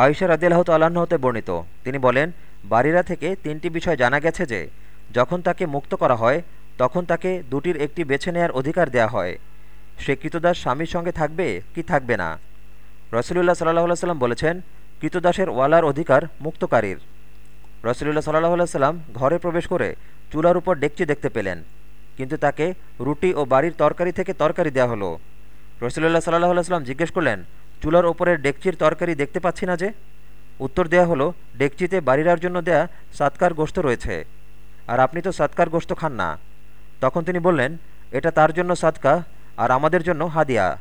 আয়সা রাদিল্লাহ তাল্লাহ্ন হতে বর্ণিত। তিনি বলেন, বারিরা থেকে তিনটি বিষয় জানা গেছে যে, যখন তাকে মুক্ত করা হয়, তখন তাকে দুটির একটি বেছে নেয়ার অধিকার দেয়া হয়। সে কৃতদাস স্বামীর সঙ্গে থাকবে কি থাকবে না? রসুলুল্লাহ সাল্লাহ সাল্লাম বলেছেন, কৃতদাসের ওয়ালার অধিকার মুক্তকারীর। রসুলুল্লাহ সাল্লাহ সাল্লাম ঘরে প্রবেশ করে চুলার উপর ডেকচি দেখতে পেলেন, কিন্তু তাকে রুটি ও বাড়ির তরকারি থেকে তরকারি দেওয়া হলো। রসুলুল্লাহ সাল্লাহ সাল্লাম জিজ্ঞেস করলেন চুলার ওপরের ডেকচির তরকারি দেখতে পাচ্ছি না যে। উত্তর দেয়া হলো, ডেকচিতে বাড়িরার জন্য দেয়া সাতকার গোস্ত রয়েছে। আর আপনি তো সাতকার গোস্ত খান না। তখন তিনি বললেন, এটা তার জন্য সাতকা, আর আমাদের জন্য হাদিয়া।